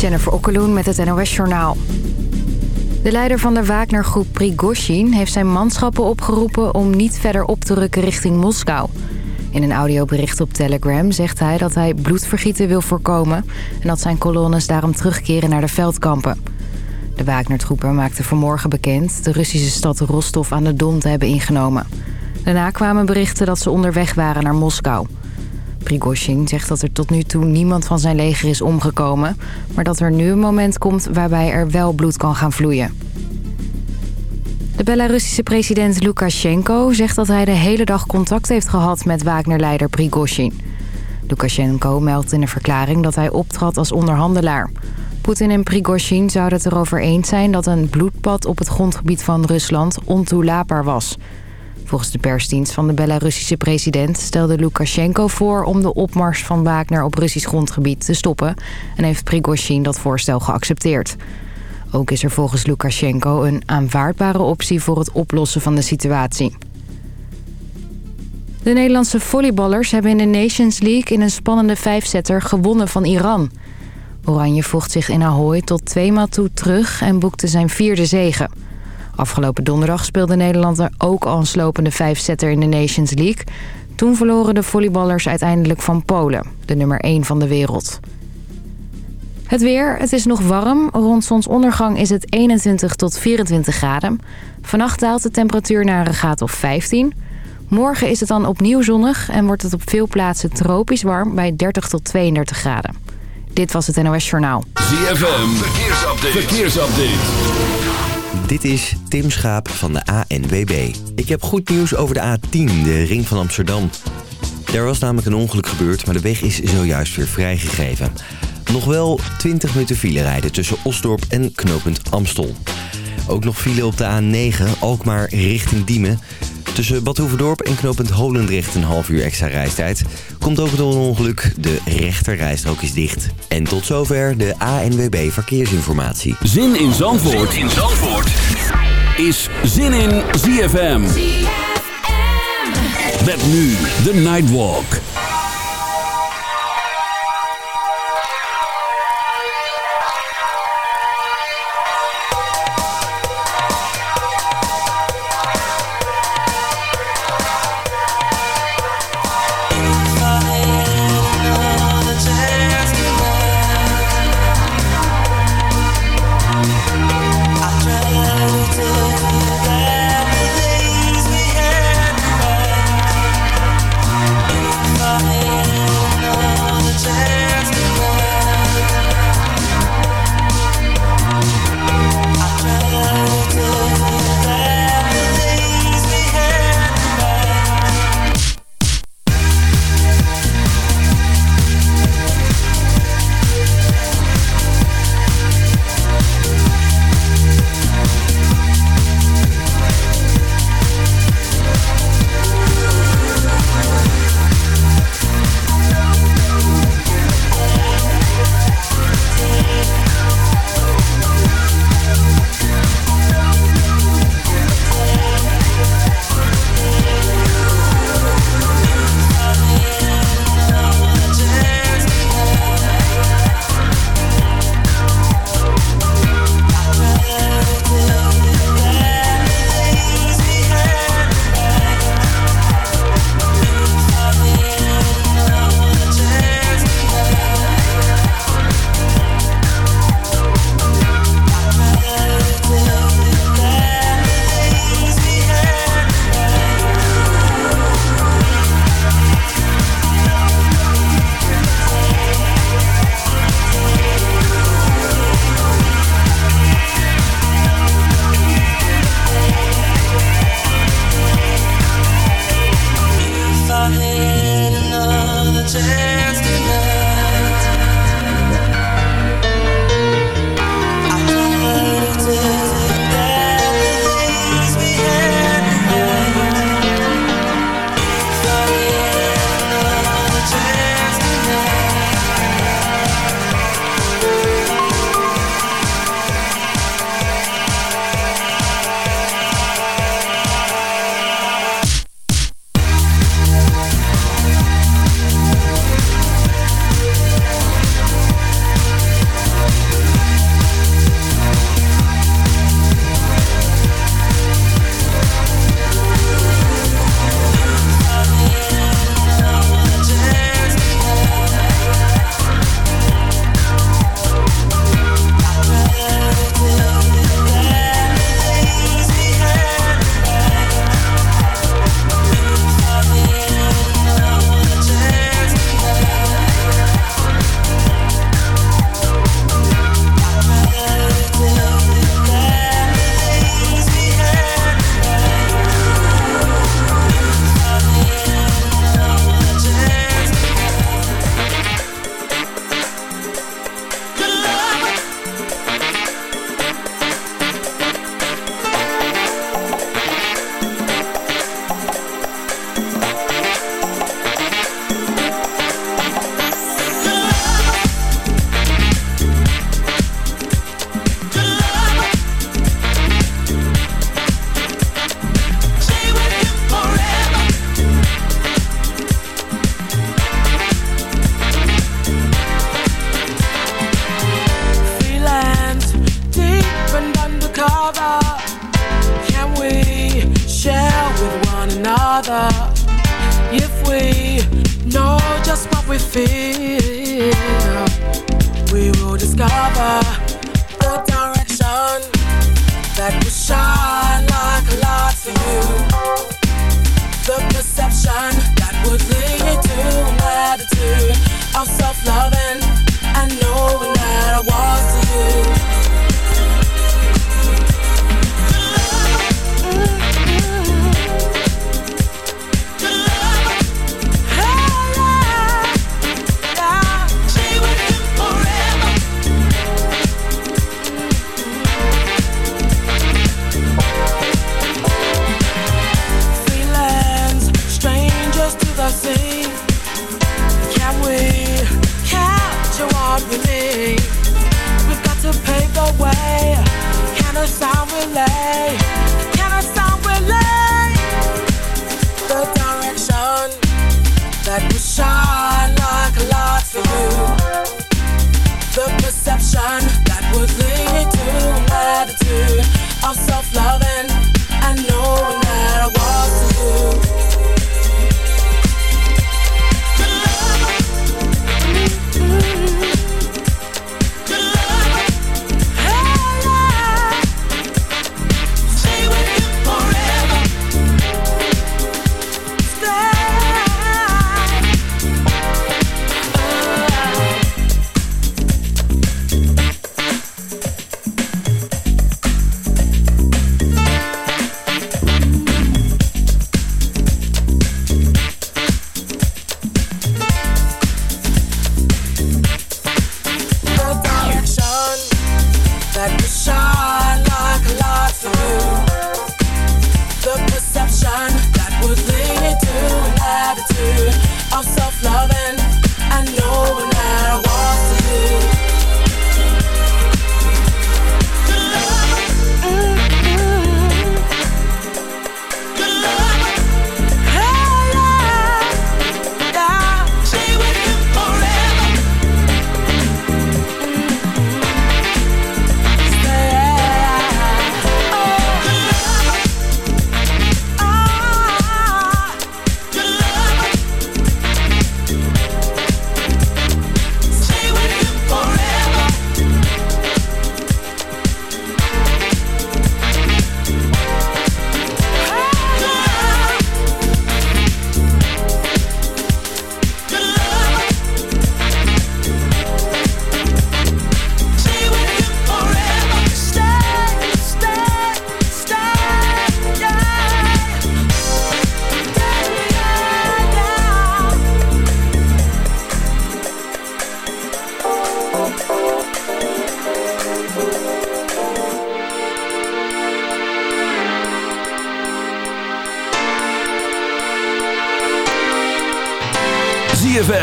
Jennifer Okkeloen met het NOS Journaal. De leider van de Wagner-groep Prigozhin heeft zijn manschappen opgeroepen... om niet verder op te rukken richting Moskou. In een audiobericht op Telegram zegt hij dat hij bloedvergieten wil voorkomen... en dat zijn kolonnes daarom terugkeren naar de veldkampen. De Wagner-troepen maakten vanmorgen bekend... de Russische stad Rostov aan de Don te hebben ingenomen. Daarna kwamen berichten dat ze onderweg waren naar Moskou... Prigozhin zegt dat er tot nu toe niemand van zijn leger is omgekomen... maar dat er nu een moment komt waarbij er wel bloed kan gaan vloeien. De Belarussische president Lukashenko zegt dat hij de hele dag contact heeft gehad met Wagner-leider Prigozhin. Lukashenko meldt in een verklaring dat hij optrad als onderhandelaar. Poetin en Prigozhin zouden het erover eens zijn dat een bloedbad op het grondgebied van Rusland ontoelaatbaar was... Volgens de persdienst van de Belarussische president stelde Lukashenko voor om de opmars van Wagner op Russisch grondgebied te stoppen en heeft Prigozhin dat voorstel geaccepteerd. Ook is er volgens Lukashenko een aanvaardbare optie voor het oplossen van de situatie. De Nederlandse volleyballers hebben in de Nations League in een spannende vijfzetter gewonnen van Iran. Oranje vocht zich in Ahoy tot tweemaal toe terug en boekte zijn vierde zegen. Afgelopen donderdag speelde Nederland er ook al een slopende vijfzetter in de Nations League. Toen verloren de volleyballers uiteindelijk van Polen, de nummer 1 van de wereld. Het weer, het is nog warm. Rond zonsondergang is het 21 tot 24 graden. Vannacht daalt de temperatuur naar een graad of 15. Morgen is het dan opnieuw zonnig en wordt het op veel plaatsen tropisch warm bij 30 tot 32 graden. Dit was het NOS Journaal. ZFM, verkeersupdate. verkeersupdate. Dit is Tim Schaap van de ANWB. Ik heb goed nieuws over de A10, de ring van Amsterdam. Er was namelijk een ongeluk gebeurd, maar de weg is zojuist weer vrijgegeven. Nog wel 20 minuten file rijden tussen Osdorp en knooppunt Amstel. Ook nog file op de A9, Alkmaar richting Diemen... Tussen Bad Hoeverdorp en knooppunt Holendrecht een half uur extra reistijd. Komt ook door een ongeluk, de rechterrijstrook is dicht. En tot zover de ANWB Verkeersinformatie. Zin in Zandvoort, is Zin in ZFM. ZFM. Met nu de Nightwalk. sun that would lead to an attitude of self-love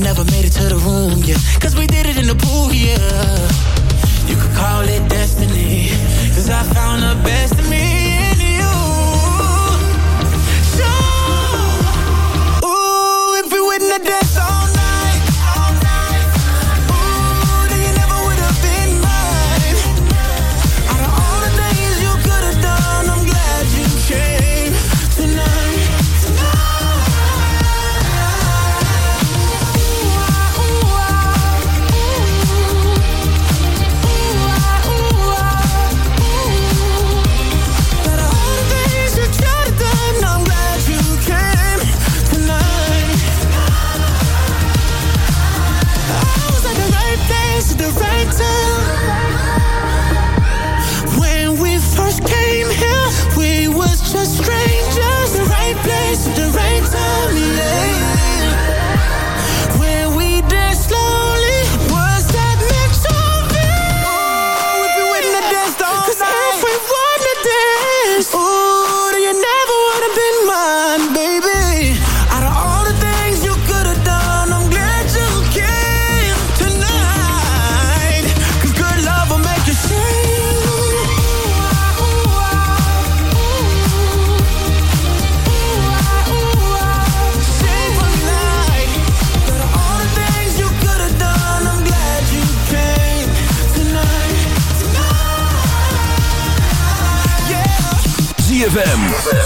never made it to the room, yeah. Cause we did it in the pool, yeah. You could call it destiny, cause I found the best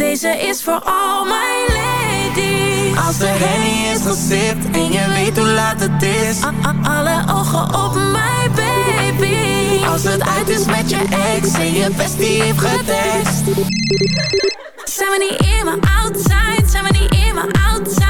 Deze is voor al mijn ladies. Als de hennie is gesipt en je weet hoe laat het is. Alle ogen op mij, baby. Als het uit is met je ex en je bestie heeft getest. Zijn we niet in mijn outside? Zijn we niet in mijn outside?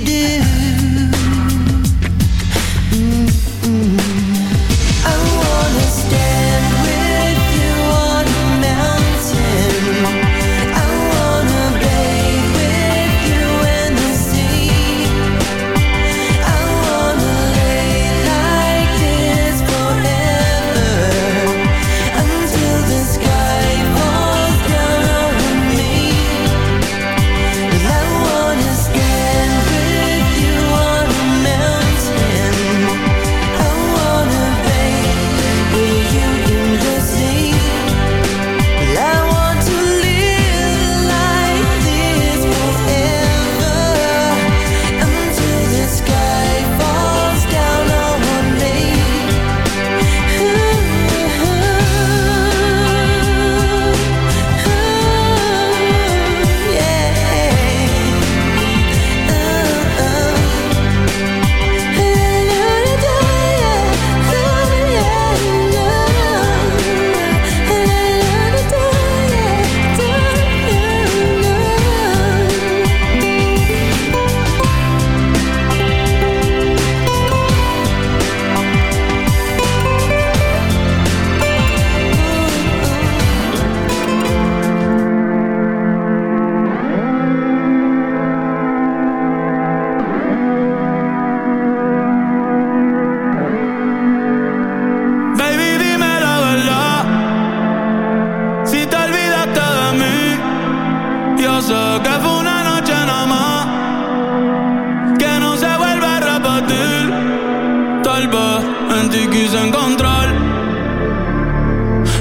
do ti quise encontrar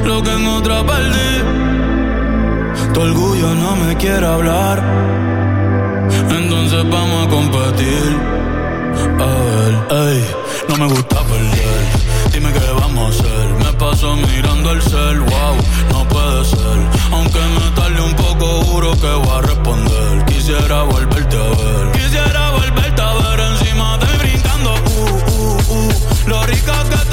lo que en otra perdí. Tu orgullo no me quiere hablar, entonces vamos a competir. A ver, no me gusta perder. Dime qué vamos a hacer. Me paso mirando el cel, wow, no puede ser. Aunque me tarde un poco, juro que voy a responder. Quisiera volverte a ver. Quisiera volverte a ver en rico que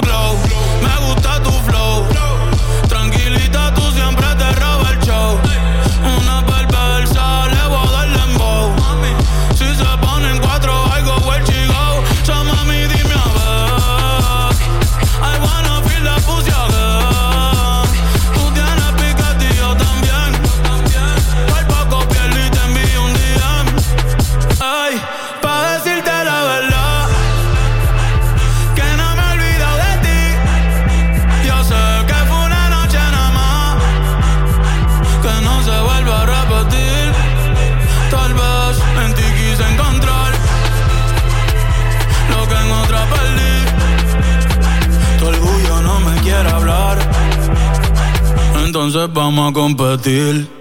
competir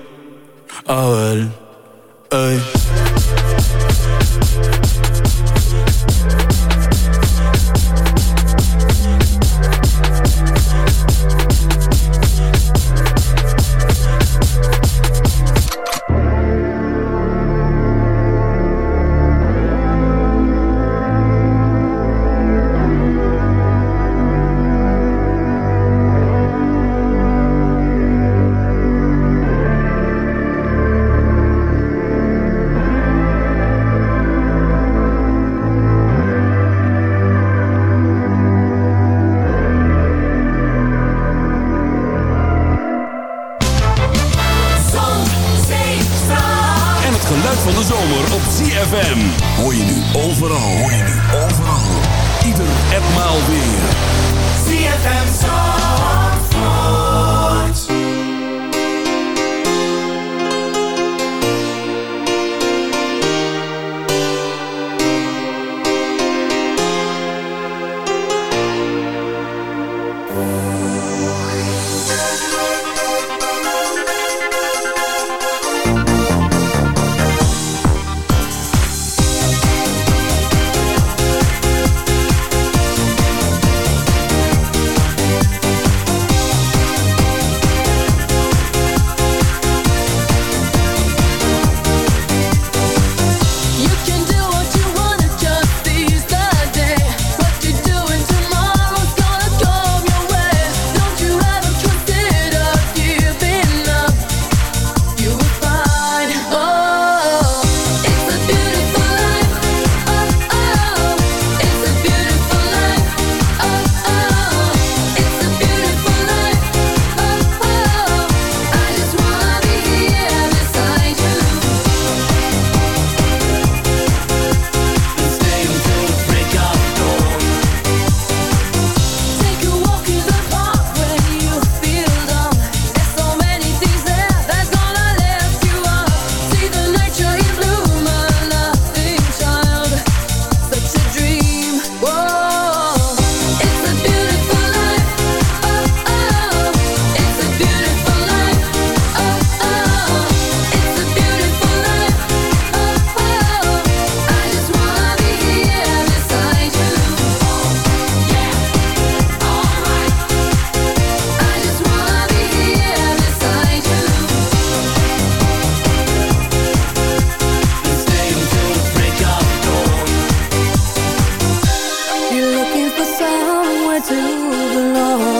to belong